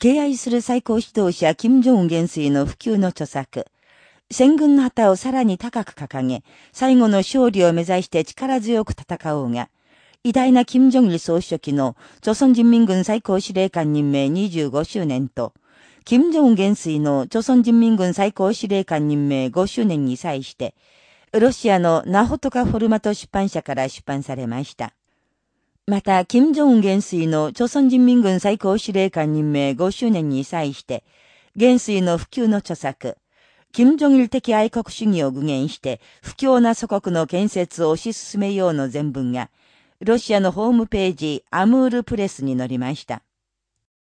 敬愛する最高指導者金正恩元帥の普及の著作、戦軍の旗をさらに高く掲げ、最後の勝利を目指して力強く戦おうが、偉大な金正日総書記の、朝鮮人民軍最高司令官任命25周年と、金正恩元帥の朝鮮人民軍最高司令官任命5周年に際して、ロシアのナホトカフォルマト出版社から出版されました。また、金正恩元帥の朝鮮人民軍最高司令官任命5周年に際して、元帥の普及の著作、金正日的愛国主義を具現して、不況な祖国の建設を推し進めようの全文が、ロシアのホームページ、アムールプレスに載りました。